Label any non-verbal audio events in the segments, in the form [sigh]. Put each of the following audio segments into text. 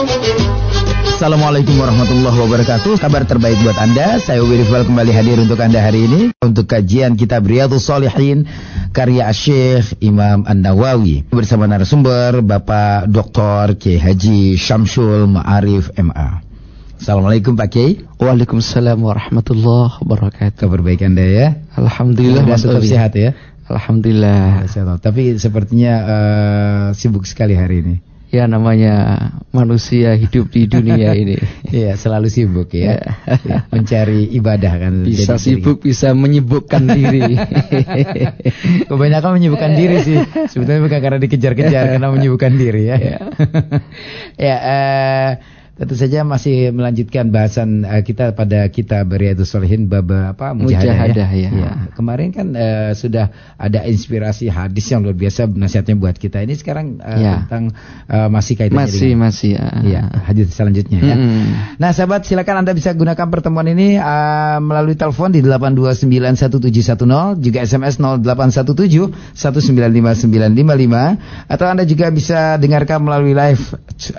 Assalamualaikum warahmatullahi wabarakatuh. Kabar terbaik buat Anda. Saya Ubi Rifal kembali hadir untuk Anda hari ini untuk kajian kitab Riyadhus Shalihin karya Syekh Imam An-Nawawi bersama narasumber Bapak Dr. K. Haji Syamsul Ma'arif MA. Assalamualaikum Pak Kiai. Waalaikumsalam warahmatullahi wabarakatuh. Kabar baik Anda ya? Alhamdulillah Dan tetap sehat ya? Alhamdulillah. Tapi sepertinya uh, sibuk sekali hari ini. Ya namanya manusia hidup di dunia [laughs] ini. Iya selalu sibuk ya. ya. Mencari ibadah kan. Bisa Jadi sibuk, bisa menyibukkan diri. [laughs] Kebanyakan menyibukkan diri sih. Sebetulnya bukan karena dikejar-kejar, [laughs] karena menyibukkan diri ya. ya, ya uh, Tentu saja masih melanjutkan bahasan uh, kita pada kita Riyadhus Shalihin bab apa mujahadah, mujahadah ya. ya. ya. Kemarin kan uh, sudah ada inspirasi hadis yang luar biasa nasihatnya buat kita. Ini sekarang uh, ya. tentang uh, masih kaitannya masih dengan, masih ya. ya hadis selanjutnya ya. Hmm. Nah, sahabat silakan Anda bisa gunakan pertemuan ini uh, melalui telepon di 8291710 juga SMS 0817 1959955 atau Anda juga bisa dengarkan melalui live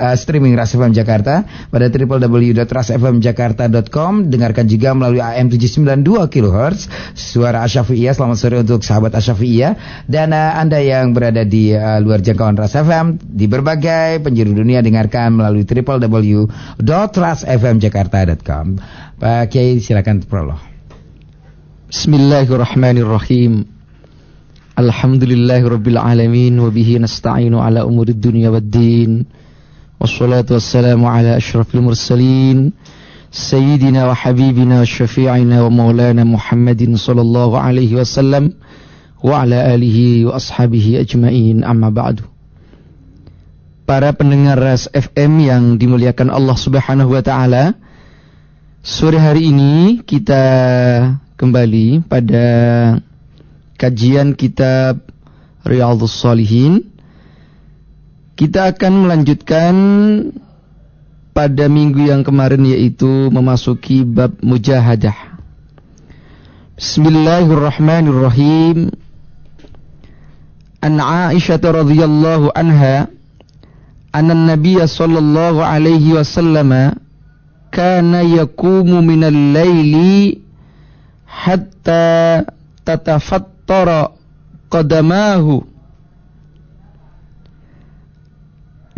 uh, streaming Rasifam Jakarta pada www.rasfmjakarta.com. Dengarkan juga melalui AM 792 kHz suara Asyafi'iyah. Selamat sore untuk sahabat Asyafi'iyah dan uh, Anda yang berada di uh, luar jangkauan Ras FM di berbagai penjuru dunia dengarkan melalui www.rasfmjakarta.com. Pak Kiai silakan prolog. Bismillahirrahmanirrahim. Alhamdulillahirabbil alamin wa bihi nasta'inu ala umuri dunya waddin. Wassalatu wassalamu ala ashrafil mursalin Sayyidina wa habibina wa syafi'ina wa maulana Muhammadin sallallahu alaihi wasallam Wa ala alihi wa Para pendengar RAS FM yang dimuliakan Allah subhanahu wa ta'ala Sore hari ini kita kembali pada kajian kitab Riyadhus Salihin kita akan melanjutkan pada minggu yang kemarin yaitu memasuki bab mujahadah. Bismillahirrahmanirrahim. An Aisyah radhiyallahu anha anna Nabiy sallallahu alaihi wasallam kana yaqumu minal laili hatta tatafattara qadamahu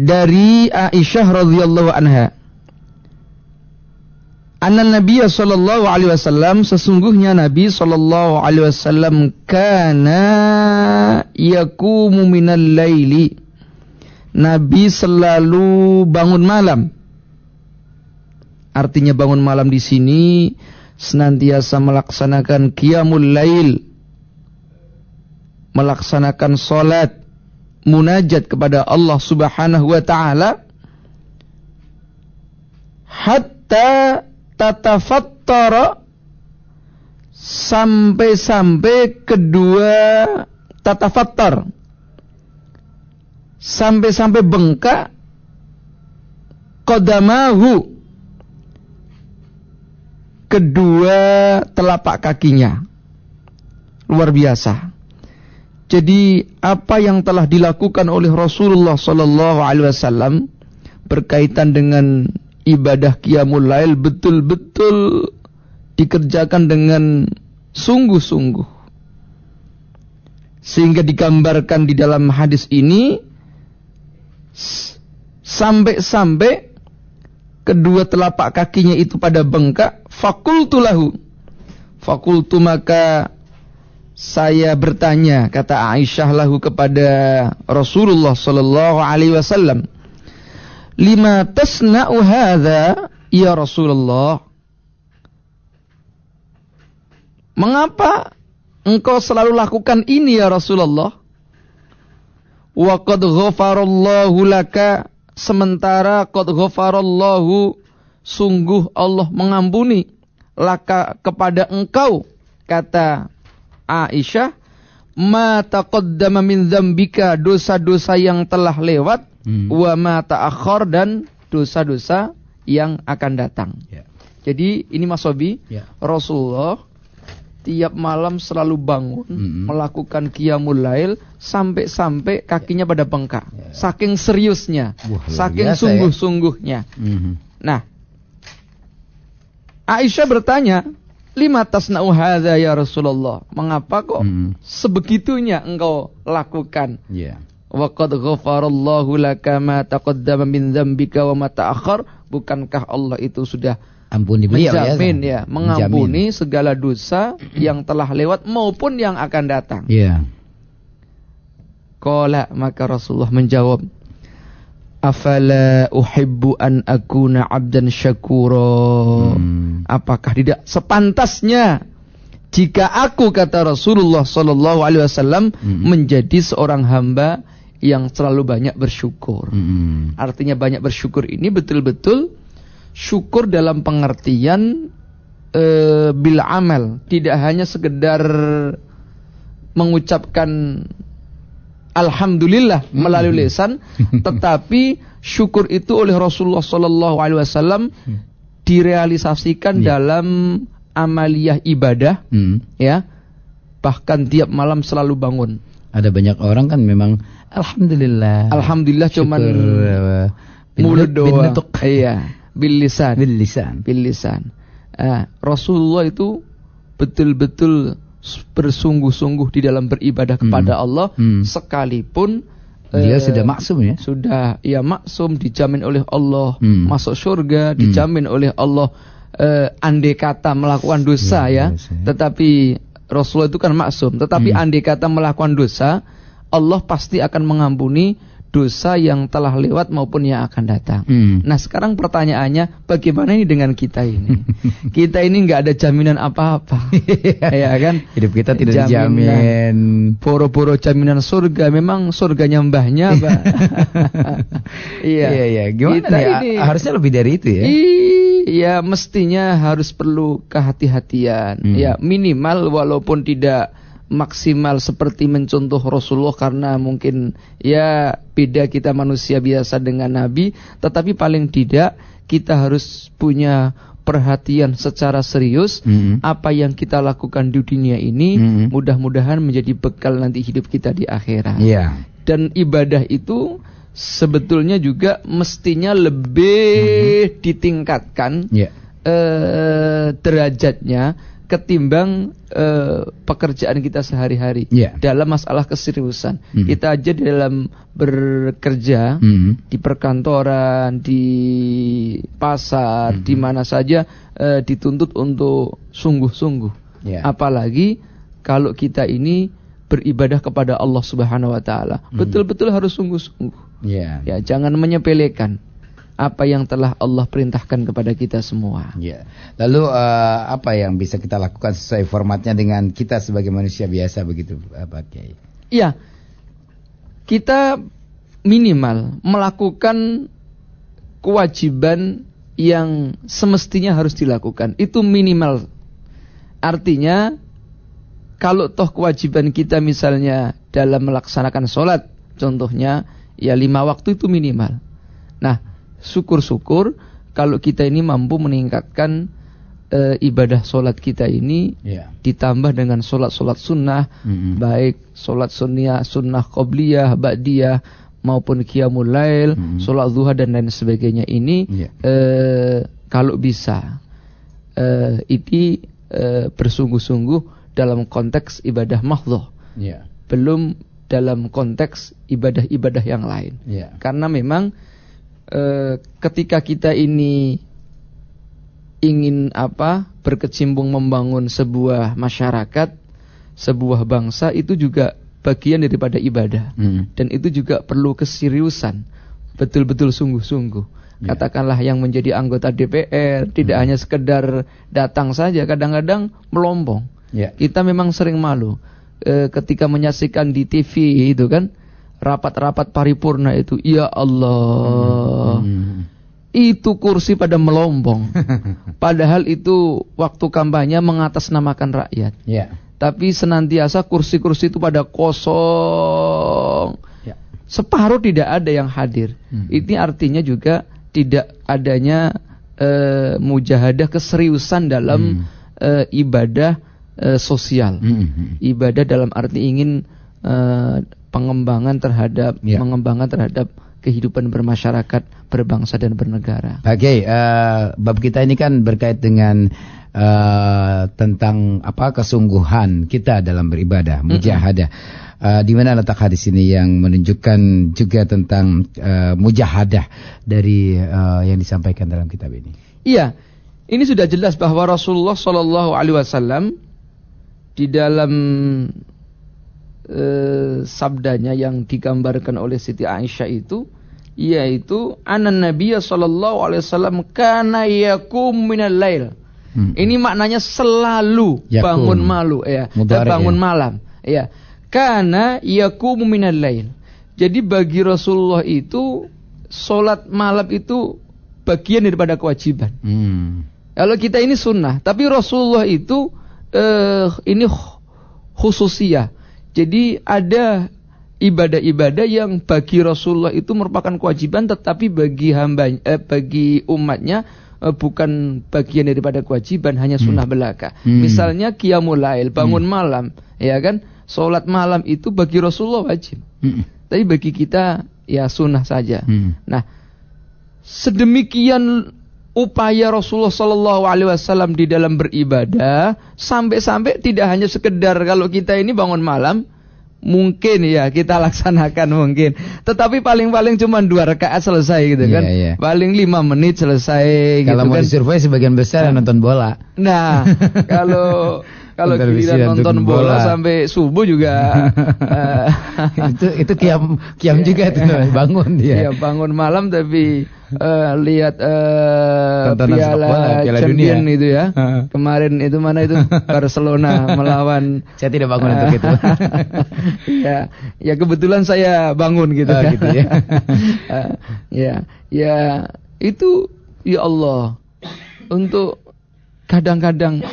dari Aisyah radhiyallahu anha. Anna Nabi sallallahu alaihi wasallam sesungguhnya Nabi sallallahu alaihi wasallam kana yakumu minal laili. Nabi selalu bangun malam. Artinya bangun malam di sini senantiasa melaksanakan qiyamul lail. Melaksanakan salat munajat kepada Allah Subhanahu wa taala hatta tatafattara sampai-sampai kedua tatafattar. Sampai-sampai bengkak qadamahu. Kedua telapak kakinya. Luar biasa jadi apa yang telah dilakukan oleh Rasulullah sallallahu alaihi wasallam berkaitan dengan ibadah qiyamul lail betul-betul dikerjakan dengan sungguh-sungguh. Sehingga digambarkan di dalam hadis ini sampai-sampai kedua telapak kakinya itu pada bengkak fakultulahu fakultu maka saya bertanya kata Aisyah lahu kepada Rasulullah sallallahu alaihi wasallam lima tasna'u hadza ya Rasulullah? Mengapa engkau selalu lakukan ini ya Rasulullah? Wa qad ghafarallahu laka sementara qad ghafarallahu sungguh Allah mengampuni laka kepada engkau kata Aisyah, ma taqaddama min dzambika dosa-dosa yang telah lewat hmm. wa ma ta'akhkhar dan dosa-dosa yang akan datang. Yeah. Jadi ini Mas Sobi, yeah. Rasulullah tiap malam selalu bangun Mm-mm. melakukan qiyamul lail sampai-sampai kakinya pada bengkak. Saking seriusnya, Wah, saking ya. sungguh-sungguhnya. Mhm. Nah, Aisyah bertanya, "Lima tasna'u hadza ya Rasulullah?" Mengapa kok Mm. sebegitunya engkau lakukan? Iya. Wa qad ghafarallahu laka ma taqaddama min dzambika wa ma ta'akhkhar. Bukankah Allah itu sudah Ampuni beliau ya. menjamin ya, Menjamin. mengampuni segala dosa yang telah lewat maupun yang akan datang. Iya. Qala maka Rasulullah menjawab, "Afala uhibbu an akuna 'abdan syakura?" Hmm. Apakah tidak sepantasnya jika aku kata Rasulullah sallallahu alaihi wasallam Hmm. menjadi seorang hamba yang selalu banyak bersyukur. Mhm. Artinya banyak bersyukur ini betul-betul syukur dalam pengertian eh, bil amal, tidak hanya sekedar mengucapkan alhamdulillah melalui lisan, [laughs] tetapi syukur itu oleh Rasulullah sallallahu alaihi wasallam direalisasikan Ya. dalam amaliyah ibadah Mhm. ya. Bahkan tiap malam selalu bangun. Ada banyak orang kan memang alhamdulillah. Alhamdulillah cuman bin- mulut doang. nutuk. [laughs] Iya, bil lisan. Bil lisan. Bil lisan. Ah, Rasulullah itu betul-betul bersungguh-sungguh di dalam beribadah kepada Allah Hmm. sekalipun Dia eh, sudah maksum ya. sudah ya maksum dijamin oleh Allah Hmm. masuk surga dijamin oleh Allah eh, andai kata melakukan dosa Ya, ya, dosa ya. tetapi Rasulullah itu kan maksum tetapi Hmm. andai kata melakukan dosa Allah pasti akan mengampuni dosa yang telah lewat maupun yang akan datang Hmm. Nah sekarang pertanyaannya bagaimana ini dengan kita ini? [laughs] kita ini nggak ada jaminan apa-apa, [laughs] ya kan? Hidup kita tidak Jaminan. dijamin. Poro-poro jaminan surga, memang surganya mbahnya, Pak. [laughs] iya. Iya, iya. Gimana Kita nih? ini- Harusnya lebih dari itu ya. Iya, mestinya harus perlu kehati-hatian. Hmm. Ya, minimal walaupun tidak maksimal seperti mencontoh Rasulullah karena mungkin ya beda kita manusia biasa dengan nabi, tetapi paling tidak kita harus punya perhatian secara serius Hmm. apa yang kita lakukan di dunia ini Hmm. mudah-mudahan menjadi bekal nanti hidup kita di akhirat Iya. dan ibadah itu sebetulnya juga mestinya lebih ditingkatkan Iya. eh, derajatnya ketimbang eh, pekerjaan kita sehari-hari Iya. dalam masalah keseriusan Hmm. kita aja di dalam bekerja Hmm. di perkantoran di pasar Hmm. di mana saja eh, dituntut untuk sungguh-sungguh Iya. apalagi kalau kita ini beribadah kepada Allah Subhanahu wa taala. Hmm. Betul-betul harus sungguh-sungguh. Iya. Ya, jangan menyepelekan apa yang telah Allah perintahkan kepada kita semua. Iya. Lalu eh, apa yang bisa kita lakukan sesuai formatnya dengan kita sebagai manusia biasa begitu, eh, Pak Kiai? Iya. Kita minimal melakukan kewajiban yang semestinya harus dilakukan. Itu minimal. Artinya kalau toh kewajiban kita misalnya dalam melaksanakan sholat, contohnya ya lima waktu itu minimal. Nah, syukur-syukur kalau kita ini mampu meningkatkan eh, ibadah sholat kita ini Iya. ditambah dengan sholat-sholat sunnah, Mm-mm. baik sholat sunnah, sunnah qobliyah, ba'diyah maupun qiyamul lail, Mm-mm. sholat duha dan lain sebagainya ini Iya. eh, kalau bisa eh, ini eh, bersungguh-sungguh dalam konteks ibadah mahdhah, Iya. belum dalam konteks ibadah-ibadah yang lain. Iya. Karena memang eh, ketika kita ini ingin apa berkecimpung membangun sebuah masyarakat, sebuah bangsa itu juga bagian daripada ibadah Mm. dan itu juga perlu keseriusan, betul-betul sungguh-sungguh. Ya. Katakanlah yang menjadi anggota DPR tidak hanya sekedar datang saja, kadang-kadang melompong. Iya. Kita memang sering malu eh, ketika menyaksikan di TV itu kan rapat-rapat paripurna itu, ya Allah, Mm. itu kursi pada melompong. [laughs] Padahal itu waktu kampanye mengatasnamakan rakyat. Iya. Tapi senantiasa kursi-kursi itu pada kosong. Iya. Separuh tidak ada yang hadir. Hmm. Ini artinya juga tidak adanya eh, mujahadah keseriusan dalam Hmm. eh, ibadah eh, sosial. Mm-mm. Ibadah dalam arti ingin pengembangan terhadap Ya. pengembangan terhadap kehidupan bermasyarakat, berbangsa dan bernegara. Oke, eh, bab kita ini kan berkait dengan eh, tentang apa kesungguhan kita dalam beribadah, mujahadah. Eh, di mana letak hadis ini yang menunjukkan juga tentang eh, mujahadah dari eh, yang disampaikan dalam kitab ini. Iya, ini sudah jelas bahwa Rasulullah Shallallahu Alaihi Wasallam di dalam eh, sabdanya yang digambarkan oleh Siti Aisyah itu, yaitu anan Nabiya Shallallahu Alaihi Wasallam kana yakum minal lail. Hmm. Ini maknanya selalu Yakum. bangun malu, ya, dan Mudhari', bangun ya. malam, ya. Karena yakum minal lail. Jadi bagi Rasulullah itu solat malam itu bagian daripada kewajiban. Hmm. Kalau kita ini sunnah, tapi Rasulullah itu eh, ini kh- khususiyah. Jadi ada ibadah-ibadah yang bagi Rasulullah itu merupakan kewajiban, tetapi bagi hamba, eh, bagi umatnya eh, bukan bagian daripada kewajiban, hanya sunnah belaka. Hmm. Misalnya qiyamul lail, bangun malam, ya kan? Salat malam itu bagi Rasulullah wajib, Hmm. tapi bagi kita ya sunnah saja. Hmm. Nah, sedemikian upaya Rasulullah Shallallahu Alaihi Wasallam di dalam beribadah sampai-sampai tidak hanya sekedar kalau kita ini bangun malam mungkin ya kita [laughs] laksanakan mungkin tetapi paling-paling cuma dua rakaat selesai gitu Iya, kan iya. paling lima menit selesai Kalau gitu mau kan disurvei sebagian besar yang nonton bola. nah [laughs] kalau kalau giliran dan nonton bola bola. sampai subuh juga [laughs] eh, itu itu kiam kiam juga itu bangun dia. Iya bangun malam tapi eh, lihat Tontonan sepak piala, bola, Piala champion Dunia. itu ya. Kemarin itu mana itu [laughs] Barcelona melawan. Saya tidak bangun untuk itu. [laughs] ya, ya kebetulan saya bangun gitu kan. gitu ya. Eh, ya, ya itu ya Allah untuk kadang-kadang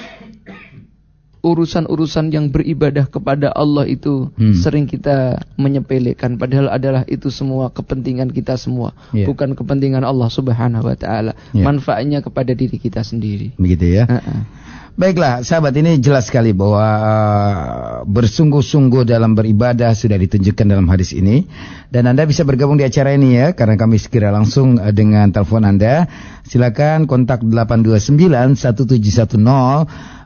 urusan-urusan yang beribadah kepada Allah itu Hmm. sering kita menyepelekan padahal adalah itu semua kepentingan kita semua Iya. bukan kepentingan Allah Subhanahu wa taala Iya. manfaatnya kepada diri kita sendiri Begitu ya. Heeh. Baiklah, sahabat ini jelas sekali bahwa uh, bersungguh-sungguh dalam beribadah sudah ditunjukkan dalam hadis ini dan Anda bisa bergabung di acara ini ya karena kami segera langsung uh, dengan telepon Anda. Silakan kontak 829 1710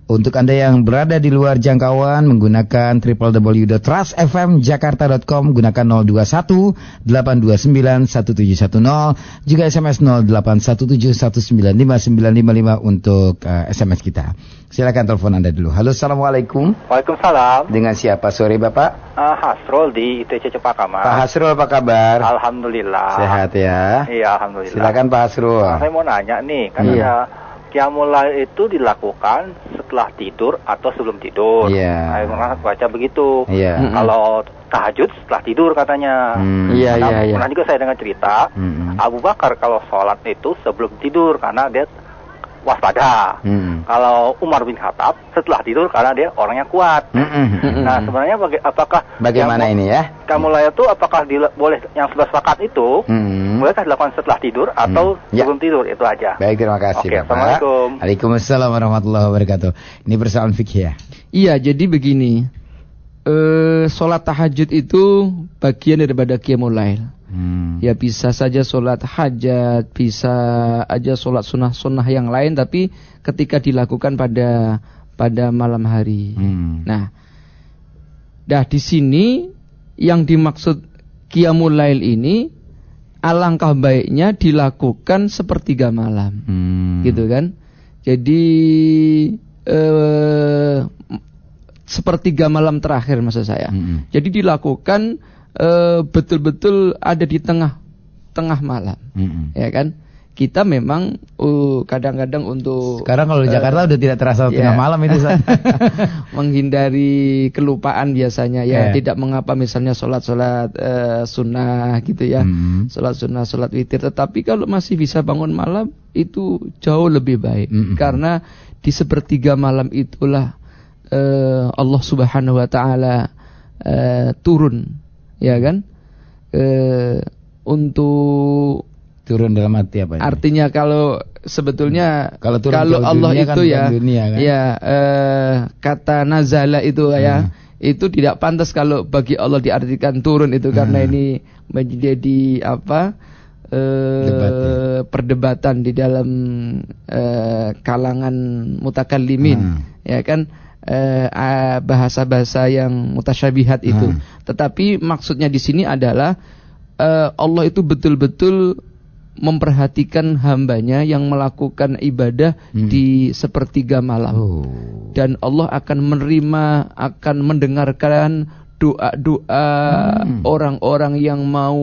untuk Anda yang berada di luar jangkauan menggunakan www.trustfmjakarta.com gunakan 021 829 1710 juga SMS 0817195955 untuk uh, SMS kita. Silakan telepon Anda dulu. Halo, Assalamualaikum. Waalaikumsalam. Dengan siapa sore Bapak? Ah, Hasrul di ITC Cepakaman. Pak Hasrul apa kabar? Alhamdulillah. Sehat ya. Iya, alhamdulillah. Silakan Pak Hasrul. Ah, saya mau nanya nih, kan Iya. ada Qiyamul itu dilakukan setelah tidur atau sebelum tidur. Iya. Saya pernah baca begitu. Iya. Mm-mm. Kalau tahajud setelah tidur katanya. Hmm. Iya, Nah, iya, iya. Pernah juga saya dengar cerita, Mm-mm. Abu Bakar kalau sholat itu sebelum tidur karena dia waspada. Hmm. Kalau Umar bin Khattab setelah tidur karena dia orangnya kuat. Mm-mm. Nah, sebenarnya baga- apakah Bagaimana yang- ini ya? kamu layak itu apakah boleh yang sudah sepakat itu Hmm. bolehkah dilakukan setelah tidur atau Hmm. Ya. sebelum tidur itu aja. Baik, terima kasih Oke, Bapak. Assalamualaikum. Waalaikumsalam warahmatullahi wabarakatuh. Ini persoalan fikih ya. Iya, jadi begini. Eh salat tahajud itu bagian daripada qiyamul lail. Hmm. Ya bisa saja sholat hajat, bisa aja sholat sunnah-sunnah yang lain, tapi ketika dilakukan pada pada malam hari. Hmm. Nah, dah di sini yang dimaksud qiyamul lail ini alangkah baiknya dilakukan sepertiga malam, Hmm. gitu kan? Jadi eh, sepertiga malam terakhir maksud saya. Hmm. Jadi dilakukan betul-betul ada di tengah tengah malam, Hmm. ya kan? Kita memang uh, kadang-kadang untuk Sekarang kalau di eh, Jakarta udah tidak terasa ya. tengah malam itu. [laughs] Menghindari kelupaan biasanya ya, Ya. tidak mengapa misalnya sholat-sholat eh, sunnah gitu ya, Hmm. sholat sunnah, sholat witir. Tetapi kalau masih bisa bangun malam itu jauh lebih baik Mm-mm. karena di sepertiga malam itulah eh, Allah Subhanahu Wa Taala eh, turun, ya kan, Eh, untuk Turun dalam hati apa ini? Artinya kalau sebetulnya Kalau turun kalau Allah dunia kan itu bukan ya dunia kan? ya eh, kata nazala itu ya Hmm. itu tidak pantas kalau bagi Allah diartikan turun itu karena Hmm. ini menjadi apa eh, Debat ya. perdebatan di dalam eh, kalangan mutakallimin Hmm. ya kan eh, ah, bahasa-bahasa yang mutasyabihat itu Hmm. tetapi maksudnya di sini adalah eh, Allah itu betul-betul memperhatikan hambanya yang melakukan ibadah Hmm. di sepertiga malam Oh. dan Allah akan menerima akan mendengarkan doa-doa Hmm. orang-orang yang mau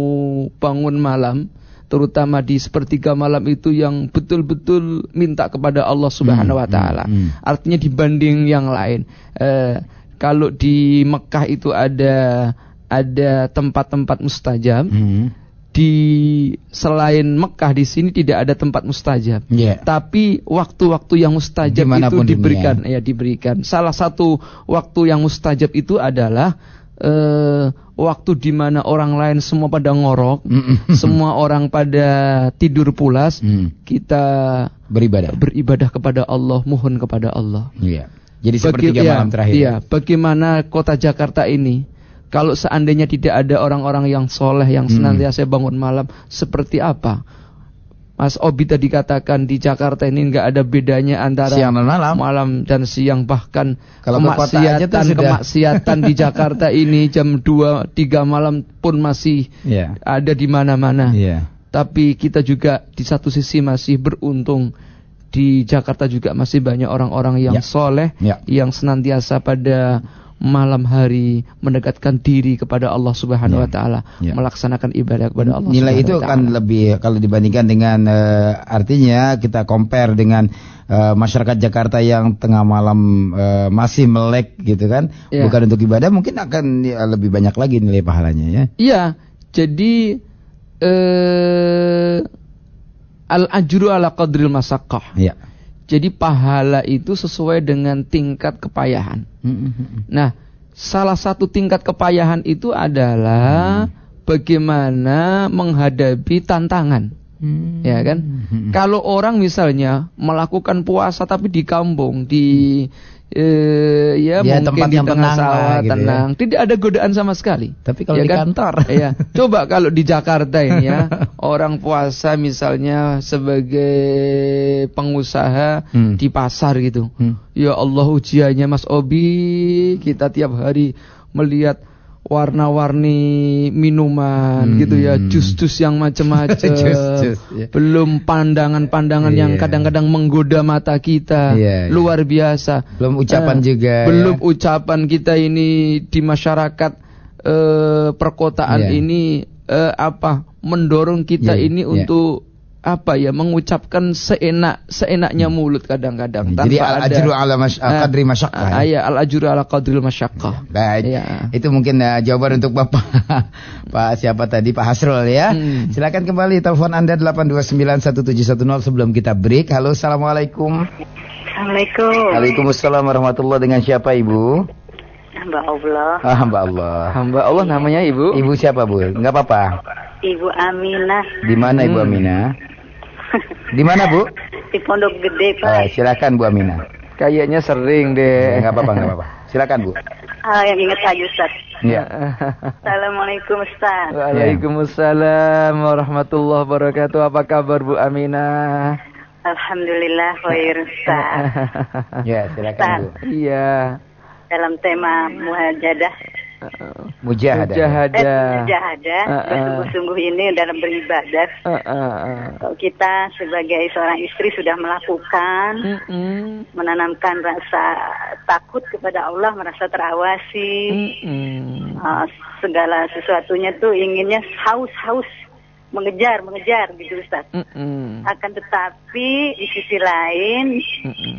bangun malam terutama di sepertiga malam itu yang betul-betul minta kepada Allah Subhanahu wa Hmm, taala. hmm, hmm. Artinya dibanding yang lain. Eh, kalau di Mekah itu ada ada tempat-tempat mustajab, Hmm. di selain Mekah di sini tidak ada tempat mustajab. Iya. Tapi waktu-waktu yang mustajab itu Di mana pun dunia. diberikan, ya diberikan. Salah satu waktu yang mustajab itu adalah eh, waktu di mana orang lain semua pada ngorok, [laughs] semua orang pada tidur pulas, Hmm. kita Beribadah. beribadah kepada Allah, mohon kepada Allah. Iya. Jadi Bagi- sepertiga iya, malam terakhir. Iya, bagaimana kota Jakarta ini? Kalau seandainya tidak ada orang-orang yang soleh yang Hmm. senantiasa bangun malam, seperti apa? Mas Obi tadi katakan di Jakarta ini nggak ada bedanya antara Siang dan malam. dan siang bahkan Kalau kemaksiatan kemaksiatan di Jakarta [laughs] ini jam 2 3 malam pun masih Iya. ada di mana-mana. Iya. Tapi kita juga di satu sisi masih beruntung di Jakarta juga masih banyak orang-orang yang Ya. soleh, Ya. yang senantiasa pada malam hari mendekatkan diri kepada Allah Subhanahu Ya. Wa Taala, Ya. melaksanakan ibadah kepada Allah. Nilai Subhanahu itu akan lebih kalau dibandingkan dengan eh, artinya kita compare dengan eh, masyarakat Jakarta yang tengah malam eh, masih melek gitu kan, Ya. bukan untuk ibadah mungkin akan ya, lebih banyak lagi nilai pahalanya ya. Iya, jadi eh, al ajru ala qadril masakkah. Iya. Jadi pahala itu sesuai dengan tingkat kepayahan. Nah, salah satu tingkat kepayahan itu adalah bagaimana menghadapi tantangan. Ya kan? Kalau orang misalnya melakukan puasa tapi di kampung, di eh, ya, Ya, mungkin tempat di yang tengah tenang sawah, gitu ya. tenang, tidak ada godaan sama sekali. Tapi kalau Ya di kan? kantor. [laughs] Iya. [laughs] Coba kalau di Jakarta ini ya, orang puasa misalnya sebagai pengusaha Hmm. di pasar gitu. Hmm. Ya Allah ujiannya Mas Obi, kita tiap hari melihat warna-warni minuman Hmm. gitu ya, jus-jus yang macam-macam. [laughs] Ya. Belum pandangan-pandangan yang Iya. kadang-kadang menggoda mata kita. Iya, iya. Luar biasa. Belum ucapan Eh, juga, Belum ya. ucapan kita ini di masyarakat eh, perkotaan Iya. ini eh, apa mendorong kita Iya, ini iya. untuk apa ya mengucapkan seenak seenaknya mulut kadang-kadang Jadi tanpa al ajru ada ala mas Ah, qadri masyaqqah. ah, iya, al ajru ala qadril masyaqqah. Baik, Iya. itu mungkin eh, jawaban untuk Bapak [laughs] Pak siapa tadi Pak Hasrul ya. Hmm. Silakan kembali telepon Anda 8291710 sebelum kita break. Halo, Assalamualaikum. Assalamualaikum. Waalaikumsalam warahmatullahi dengan siapa Ibu? Mbak Allah. Ah, Hamba Allah. Hamba Allah namanya Ibu. Ibu siapa Bu? Enggak apa-apa. Ibu Aminah Di mana Ibu Hmm. Aminah? Di mana Bu? di Pondok Gede, Pak. Eh, silakan Bu Aminah. Kayaknya sering deh. Enggak apa-apa, enggak apa-apa. Silakan Bu. Ah, yang ingat aja Ustaz. Iya. Assalamualaikum Ustaz. Waalaikumsalam warahmatullahi wabarakatuh. Apa kabar Bu Aminah? Alhamdulillah khair Ustaz. [laughs] Ya, silakan Bu. Iya. Dalam tema muhajadah, Mujahadah. eh, Mujahadah. mujahadah, Ah, ah. bersungguh-sungguh ini dalam beribadah. Ah, ah, ah. Kalau kita sebagai seorang istri sudah melakukan, Mm-mm. menanamkan rasa takut kepada Allah, merasa terawasi, Mm-mm. Ah, segala sesuatunya tuh inginnya haus-haus mengejar mengejar gitu Ustaz. Mm-mm. Akan tetapi di sisi lain Mm-mm.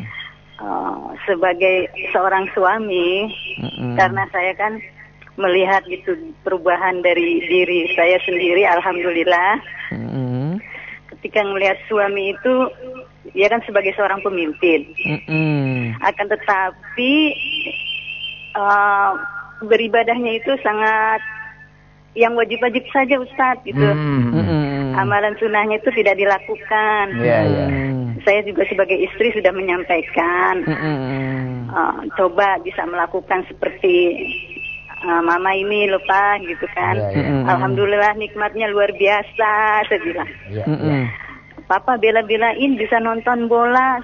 ah, sebagai seorang suami Mm-mm. karena saya kan melihat gitu perubahan dari diri saya sendiri alhamdulillah Mm-mm. ketika melihat suami itu dia kan sebagai seorang pemimpin Mm-mm. akan tetapi ah, beribadahnya itu sangat yang wajib-wajib saja Ustadz gitu. Hmm. Mm-mm. amalan sunnahnya itu tidak dilakukan. Iya, iya. Saya juga sebagai istri sudah menyampaikan, Mm-mm. uh, coba bisa melakukan seperti uh, mama ini lupa gitu kan. Iya. Mm-mm. Alhamdulillah nikmatnya luar biasa, saya bilang. Iya, Mm-mm. Papa bela-belain bisa nonton bola.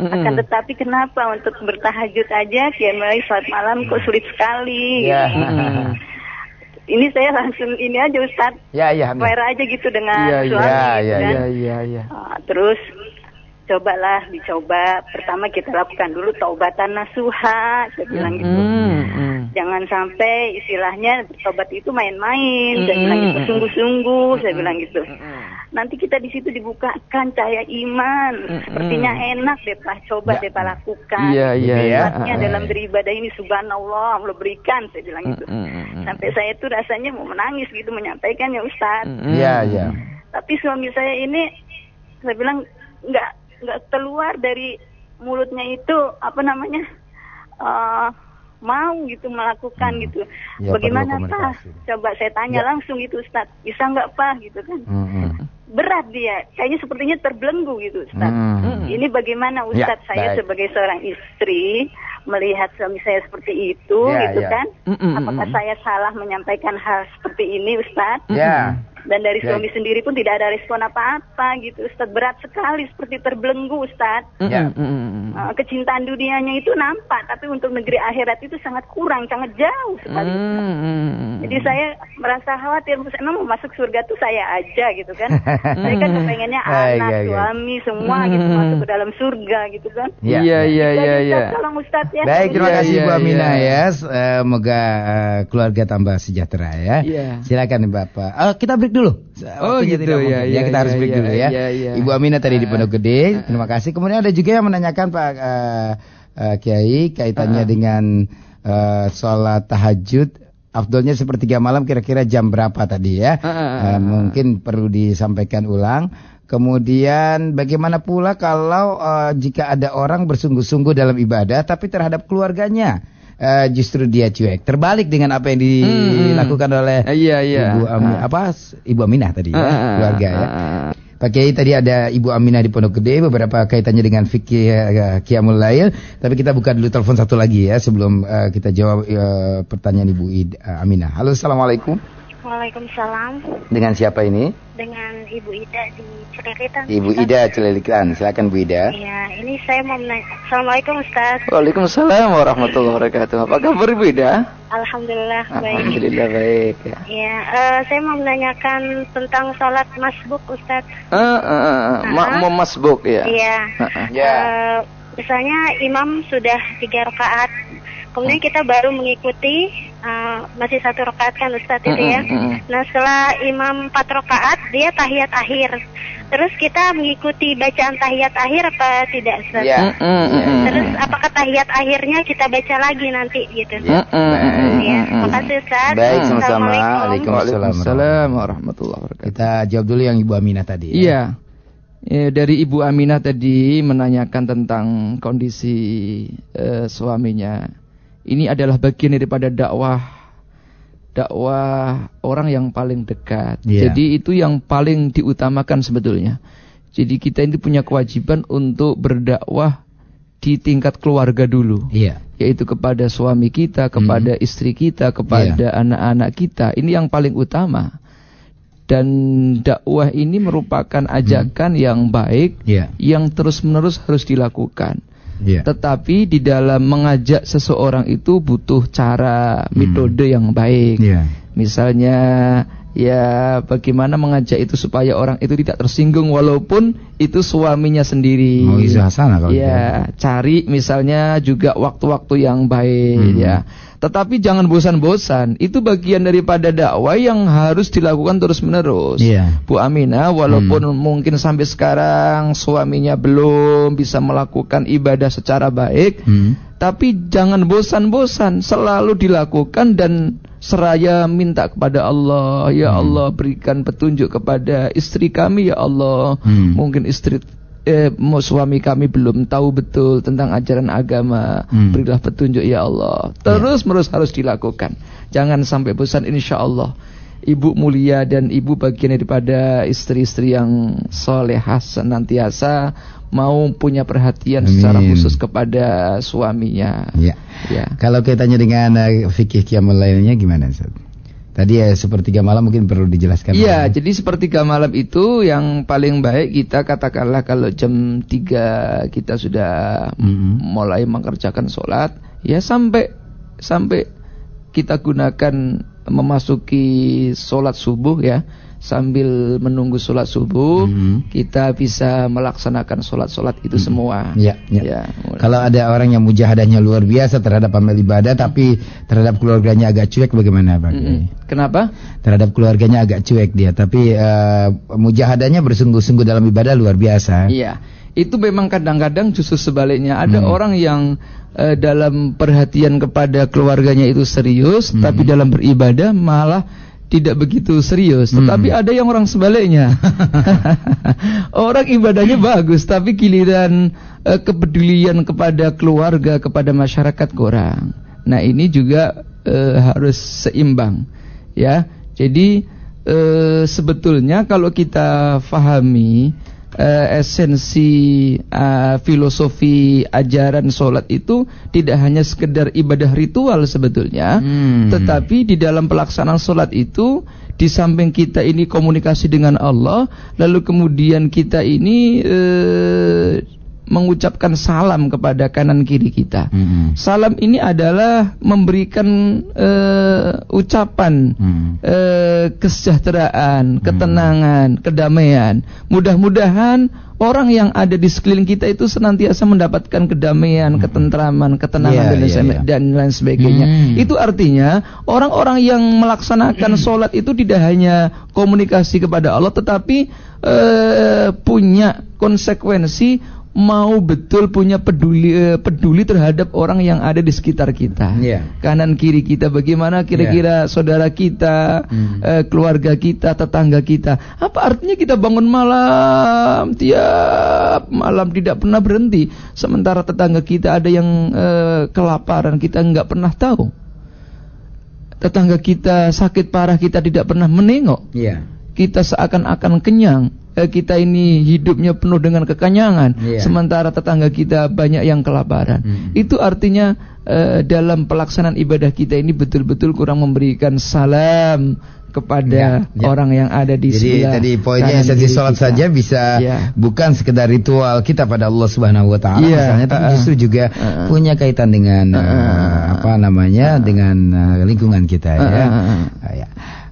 Akan tetapi kenapa untuk bertahajud aja kian mulai saat malam kok sulit sekali. Iya. Mm-mm. Ini saya langsung ini aja Ustaz, Ya. Hamid. fair aja gitu dengan iya, suami iya, gitu iya, kan. Iya, iya, iya. Ah, terus cobalah dicoba. Pertama kita lakukan dulu taubatan nasuha, saya bilang gitu. Mm-mm. Jangan sampai istilahnya bertobat itu main-main, saya Mm-mm. bilang gitu. Sungguh-sungguh, saya bilang gitu. Nanti kita di situ dibukakan cahaya iman. Sepertinya enak deh Pak, coba Ya. deh Pak lakukan. Iya, iya, Gitu ya. iya. Nikmatnya dalam beribadah ini subhanallah, Allah berikan, saya bilang gitu. Sampai saya tuh rasanya mau menangis gitu menyampaikannya Ustaz. Mm-mm. Iya, iya. Tapi suami saya ini, saya bilang nggak nggak keluar dari mulutnya itu apa namanya eh, mau gitu melakukan Hmm. gitu. Ya, Bagaimana Pak? Coba saya tanya Ya. langsung gitu Ustaz. Bisa nggak Pak gitu kan? Mm-mm. Berat dia, kayaknya sepertinya terbelenggu gitu Ustaz. Mm. Ini bagaimana Ya, Ustadz saya baik. sebagai seorang istri melihat suami saya seperti itu Ya, gitu ya. kan? Mm-mm, Apakah mm-mm. saya salah menyampaikan hal seperti ini Ustadz? Ya. Dan dari Ya. suami sendiri pun tidak ada respon apa-apa gitu Ustadz. Berat sekali seperti terbelenggu Ustadz. Ya. Uh, kecintaan dunianya itu nampak, tapi untuk negeri akhirat itu sangat kurang, sangat jauh sekali. Mm-mm. Jadi saya merasa khawatir, emang mau masuk surga tuh saya aja gitu kan. [laughs] saya kan kepengennya Baik, anak, baik. suami, semua gitu Hmm. masuk ke dalam surga gitu kan. Ya, Iya, iya, iya, iya. Ustadz, Tolong Ustadz ya. Baik, terima Iya, kasih iya, Bu Aminah iya. ya. Eh, Moga eh, keluarga tambah sejahtera ya. Iya. Silakan Bapak. Oh, kita break dulu. Oh, Waktunya gitu, ya, mungkin. ya, kita harus ya, break ya, dulu ya. ya, ya. Ibu Aminah tadi di Ah. Pondok Gede. Terima kasih. Kemudian ada juga yang menanyakan Pak eh, eh, Kiai kaitannya Ah. dengan eh, sholat tahajud. Afdolnya sepertiga malam kira-kira jam berapa tadi ya? Ah, ah, Eh, ah. mungkin perlu disampaikan ulang. Kemudian bagaimana pula kalau eh, jika ada orang bersungguh-sungguh dalam ibadah tapi terhadap keluarganya eh, justru dia cuek. Terbalik dengan apa yang dilakukan oleh Ah, iya, iya. Ibu Ami- Ah. apa Ibu Aminah tadi ya, Ah, ah, keluarga ya. ah, ah. Pak Kiai tadi ada Ibu Aminah di Pondok Gede beberapa kaitannya dengan fikih eh, Qiyamul Lail, tapi kita buka dulu telepon satu lagi ya sebelum eh, kita jawab eh, pertanyaan Ibu Id, eh, Aminah. Halo, Assalamualaikum. Waalaikumsalam Dengan siapa ini? dengan Ibu Ida di Celilitan. Ibu Ida Celilikan. Silakan Bu Ida. Iya, ini saya mau menanya. Assalamualaikum Ustaz. Waalaikumsalam warahmatullahi wabarakatuh. Apa kabar Ibu Ida? Alhamdulillah baik. Alhamdulillah baik ya. Iya, eh, saya mau menanyakan tentang sholat masbuk Ustaz. Ah, ah, ah, makmum masbuk ya. Iya. Ah, ah. Ya. Eh, misalnya imam sudah tiga rakaat, kemudian kita baru mengikuti eh, masih satu rakaat kan Ustadz itu ya. Nah setelah imam empat rakaat dia tahiyat akhir. Terus kita mengikuti bacaan tahiyat akhir apa tidak Ustadz? Ya. Mm, mm. Terus apakah tahiyat akhirnya kita baca lagi nanti gitu? Iya, mm, mm. makasih Ustaz. Baik, sama-sama. Waalaikumsalam. Waalaikumsalam warahmatullahi wabarakatuh. Kita jawab dulu yang Ibu Aminah tadi. ya. Iya. Eh, dari Ibu Aminah tadi menanyakan tentang kondisi eh, suaminya. Ini adalah bagian daripada dakwah dakwah orang yang paling dekat. Iya. Jadi itu yang paling diutamakan sebetulnya. Jadi kita ini punya kewajiban untuk berdakwah di tingkat keluarga dulu. Iya. Yaitu kepada suami kita, kepada istri kita, kepada anak-anak kita. Ini yang paling utama. Dan dakwah ini merupakan ajakan yang baik Iya. yang terus-menerus harus dilakukan. Iya. Tetapi di dalam mengajak seseorang itu butuh cara, metode yang baik. Iya. Misalnya ya bagaimana mengajak itu supaya orang itu tidak tersinggung walaupun itu suaminya sendiri. Mau izah hasanah kalau gitu. Ya, cari misalnya juga waktu-waktu yang baik Hmm. ya. Tetapi jangan bosan-bosan. Itu bagian daripada dakwah yang harus dilakukan terus-menerus. Iya. Bu Aminah walaupun mungkin sampai sekarang suaminya belum bisa melakukan ibadah secara baik, Hmm. tapi jangan bosan-bosan, selalu dilakukan dan seraya minta kepada Allah, ya Hmm. Allah berikan petunjuk kepada istri kami ya Allah. Hmm. Mungkin istri eh, mu- suami kami belum tahu betul tentang ajaran agama, Hmm. Ya. berilah petunjuk ya Allah. Terus menerus harus dilakukan. Jangan sampai bosan insya Allah. ibu mulia dan ibu bagian daripada istri-istri yang solehah senantiasa mau punya perhatian Amin. secara khusus kepada suaminya. Ya. Ya. Kalau kaitannya dengan uh, fikih qiyamul lailnya gimana Ustaz? Tadi ya sepertiga malam mungkin perlu dijelaskan. Iya, jadi sepertiga malam itu yang paling baik kita katakanlah kalau jam 3 kita sudah Mhm. mulai mengerjakan sholat, ya sampai sampai kita gunakan memasuki sholat subuh ya, sambil menunggu sholat subuh Mhm. kita bisa melaksanakan sholat-sholat itu semua. Ya, ya. Ya, Kalau ada orang yang mujahadahnya luar biasa terhadap amal ibadah tapi terhadap keluarganya agak cuek bagaimana Pak? Kiai? Mm-mm. Kenapa? Terhadap keluarganya agak cuek dia tapi eh, mujahadahnya bersungguh-sungguh dalam ibadah luar biasa. Iya, itu memang kadang-kadang justru sebaliknya ada Hmm. orang yang eh, dalam perhatian kepada keluarganya itu serius, Hmm. tapi dalam beribadah malah tidak begitu serius. Hmm. Tetapi ada yang orang sebaliknya, [laughs] orang ibadahnya bagus, tapi giliran eh, kepedulian kepada keluarga, kepada masyarakat kurang. Nah ini juga eh, harus seimbang, ya. Jadi eh, sebetulnya kalau kita fahami eh, esensi eh, filosofi ajaran sholat itu tidak hanya sekedar ibadah ritual sebetulnya, Hmm. tetapi di dalam pelaksanaan sholat itu di samping kita ini komunikasi dengan Allah, lalu kemudian kita ini eh, mengucapkan salam kepada kanan kiri kita. Mhm. Salam ini adalah memberikan eh, ucapan Hmm. eh, kesejahteraan, ketenangan, kedamaian. Mudah-mudahan orang yang ada di sekeliling kita itu senantiasa mendapatkan kedamaian, ketentraman, ketenangan Iya, dan, lain sebe- iya. dan lain sebagainya. Hmm. Itu artinya orang-orang yang melaksanakan sholat itu tidak hanya komunikasi kepada Allah, tetapi eh, punya konsekuensi mau betul punya peduli eh, peduli terhadap orang yang ada di sekitar kita. Iya. Kanan kiri kita bagaimana kira-kira saudara kita, eh, keluarga kita, tetangga kita. Apa artinya kita bangun malam tiap malam tidak pernah berhenti sementara tetangga kita ada yang eh, kelaparan kita nggak pernah tahu. Tetangga kita sakit parah kita tidak pernah menengok Iya. kita seakan-akan kenyang. Eh, kita ini hidupnya penuh dengan kekenyangan, Iya. sementara tetangga kita banyak yang kelaparan. Hmm. Itu artinya eh, dalam pelaksanaan ibadah kita ini betul-betul kurang memberikan salam kepada Ya, ya. orang yang ada di Jadi sebelah tadi poinnya esensi kiri sholat kita. saja bisa Ya. bukan sekedar ritual kita pada Allah Subhanahu wa taala Iya, misalnya tapi uh-uh. justru juga Uh-uh. punya kaitan dengan uh, Uh-uh. apa namanya dengan uh, lingkungan kita ya. Uh-uh. Uh, ya.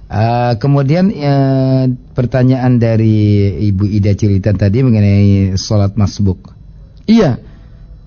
Uh, kemudian uh, pertanyaan dari Ibu Ida Cilitan tadi mengenai sholat masbuk. Iya.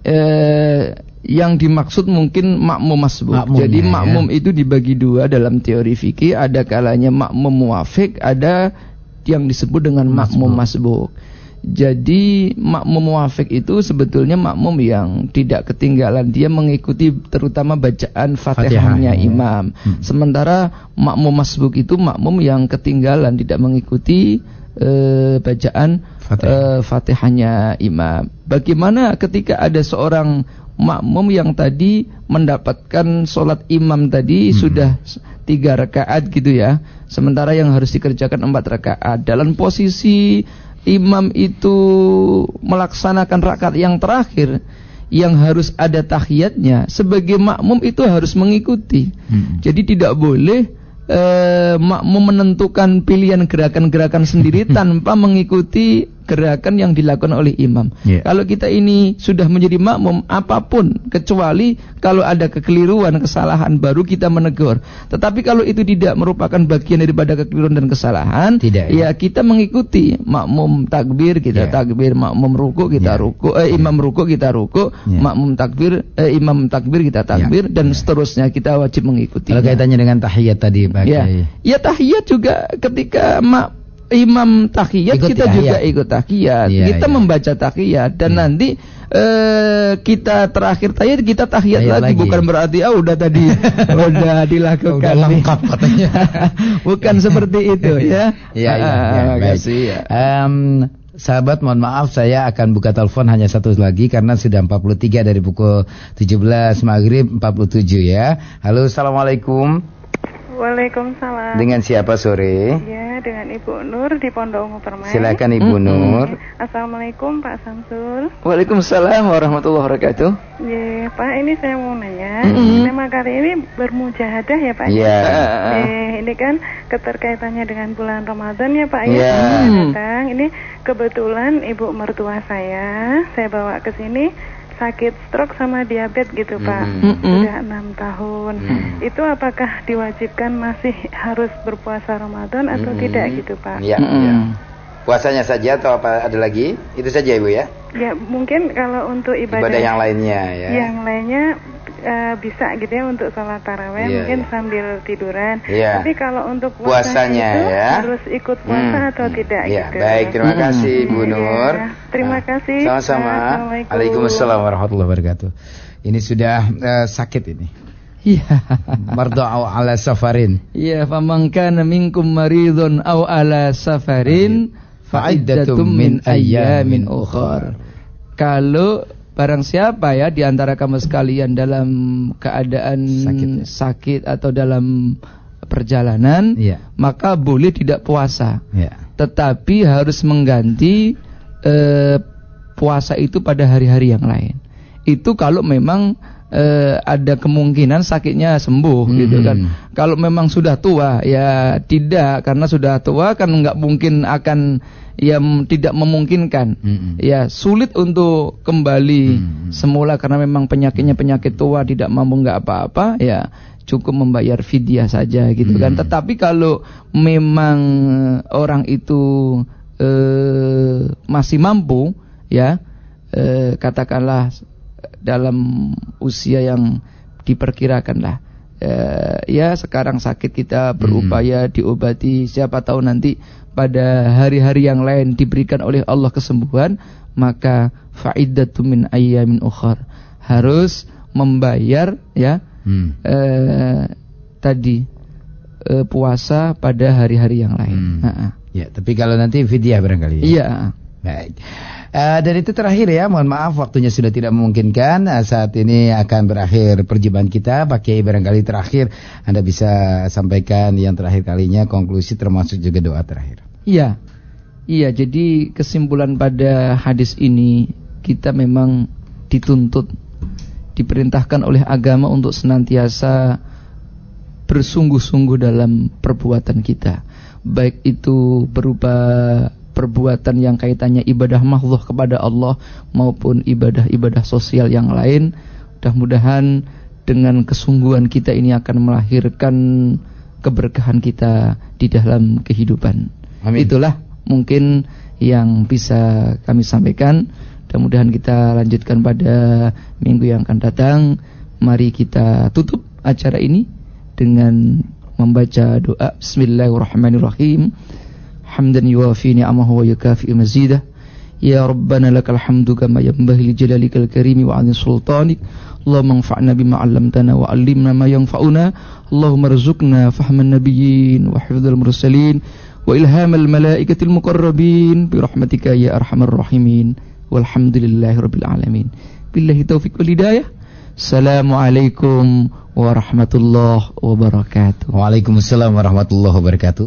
Eh, yang dimaksud mungkin makmum masbuk. Makmumnya, Jadi ya. makmum itu dibagi dua dalam teori fikih, ada kalanya makmum muafik, ada yang disebut dengan makmum masbuk. Jadi makmum muafik itu sebetulnya makmum yang tidak ketinggalan dia mengikuti terutama bacaan Fatihah, Fatihahnya ya. imam. Hmm. Sementara makmum masbuk itu makmum yang ketinggalan tidak mengikuti eh, bacaan Fatihah. eh, Fatihahnya imam. Bagaimana ketika ada seorang makmum yang tadi mendapatkan sholat imam tadi Hmm. sudah tiga rakaat gitu ya, sementara yang harus dikerjakan empat rakaat. Dalam posisi imam itu melaksanakan rakaat yang terakhir, yang harus ada tahiyatnya, sebagai makmum itu harus mengikuti. Hmm. Jadi tidak boleh eh, makmum menentukan pilihan gerakan-gerakan sendiri [laughs] tanpa mengikuti gerakan yang dilakukan oleh imam. Iya. Kalau kita ini sudah menjadi makmum apa pun kecuali kalau ada kekeliruan, kesalahan baru kita menegur. Tetapi kalau itu tidak merupakan bagian daripada kekeliruan dan kesalahan, Tidak, ya. ya kita mengikuti makmum takbir kita Iya. takbir, makmum ruku kita Iya. ruku, eh, imam ruku kita ruku, Iya. makmum takbir, eh, imam takbir kita takbir dan Iya. seterusnya kita wajib mengikuti. Kalau kaitannya dengan tahiyat tadi Pak Ya, Kiai. ya tahiyat juga ketika mak imam tahiyat Ikut kita tahiyat. juga ikut tahiyat. Iya, kita iya. membaca tahiyat dan Iya. nanti eh kita terakhir tahiyat kita tahiyat lagi. lagi. bukan berarti ah udah tadi [laughs] udah dilakukan. Udah lengkap katanya. [laughs] bukan seperti itu [laughs] ya. Iya, iya, Ah, iya, makasih ya. Em, sahabat mohon maaf saya akan buka telepon hanya satu lagi karena sudah 43 dari pukul 17 maghrib 47 ya. Halo assalamualaikum. Waalaikumsalam. Dengan siapa sore? Ya, dengan Ibu Nur di Pondok Ungu Permai. Silakan Ibu Mm-mm. Nur. Assalamualaikum Pak Samsul. Waalaikumsalam warahmatullahi wabarakatuh. Ya, Pak, ini saya mau nanya. Mm-mm. Tema kali ini bermujahadah ya, Pak? Iya. Eh, ini kan keterkaitannya dengan bulan Ramadan ya, Pak. Iya. Ya, Hmm. datang. Ini kebetulan ibu mertua saya, saya bawa ke sini sakit stroke sama diabetes gitu, Pak. Mm-mm. Mm-mm. Sudah enam tahun. Mm. Itu apakah diwajibkan masih harus berpuasa Ramadan atau Mm-mm. tidak gitu, Pak? Iya, Mm-mm. iya. Puasanya saja atau apa ada lagi? Itu saja Ibu ya. Ya, mungkin kalau untuk ibadah, Ibadah yang lainnya ya. yang lainnya eh, bisa gitu ya untuk sholat taraweh Iya, mungkin iya. sambil tiduran. Iya. Tapi kalau untuk Puasanya puasanya itu ya. harus ikut puasa Hmm. atau tidak Ya, gitu. baik. Terima Mm-mm. kasih Bu Iya. Nur. Terima Ah, kasih. Sama-sama. Assalamualaikum. Waalaikumsalam warahmatullahi wabarakatuh. Ini sudah eh, sakit ini. Iya. [laughs] Marda'u ala safarin. Iya, faman kana minkum maridun aw ala safarin fa'iddatum min ayyamin ukhar. Kalau barang siapa ya di antara kamu sekalian dalam keadaan Sakit ya. sakit atau dalam perjalanan, Iya. maka boleh tidak puasa. Ya. Tetapi harus mengganti eh, puasa itu pada hari-hari yang lain. Itu kalau memang eh, ada kemungkinan sakitnya sembuh Hmm. gitu kan. Kalau memang sudah tua ya tidak karena sudah tua kan nggak mungkin akan ya tidak memungkinkan. Mm-mm. Ya sulit untuk kembali Hmm. semula karena memang penyakitnya penyakit tua tidak mampu nggak apa-apa ya cukup membayar fidyah saja gitu kan. Hmm. Tetapi kalau memang orang itu eh, masih mampu ya eh, katakanlah dalam usia yang diperkirakan lah eh, ya sekarang sakit kita berupaya diobati siapa tahu nanti pada hari-hari yang lain diberikan oleh Allah kesembuhan maka fa'iddatu min ayyamin ukhar harus membayar ya Hmm. eh, tadi eh, puasa pada hari-hari yang lain. Hmm. Ya, tapi kalau nanti fidyah barangkali. ya? Iya. Baik. Eh, dan itu terakhir ya, mohon maaf waktunya sudah tidak memungkinkan. Eh, saat ini akan berakhir perjumpaan kita. Pak Kiai barangkali terakhir Anda bisa sampaikan yang terakhir kalinya konklusi termasuk juga doa terakhir. Iya. Iya, jadi kesimpulan pada hadis ini kita memang dituntut diperintahkan oleh agama untuk senantiasa bersungguh-sungguh dalam perbuatan kita. Baik itu berupa perbuatan yang kaitannya ibadah makhluk kepada Allah maupun ibadah-ibadah sosial yang lain. Mudah-mudahan dengan kesungguhan kita ini akan melahirkan keberkahan kita di dalam kehidupan. Amin. Itulah mungkin yang bisa kami sampaikan. Mudah-mudahan kita lanjutkan pada minggu yang akan datang. Mari kita tutup acara ini dengan membaca doa Bismillahirrahmanirrahim. Hamdan yuwafi ni'amahu wa mazidah. Ya Rabbana lakal hamdu kama yanbaghi li jalalikal karimi wa 'azimi sultanik. Allahumma anfa'na wa 'allimna wa hifdzal mursalin bi rahmatika ya arhamar rahimin. Walhamdulillahi rabbil alamin. Billahi taufik wal. Assalamualaikum warahmatullahi wabarakatuh. Waalaikumsalam warahmatullahi wabarakatuh.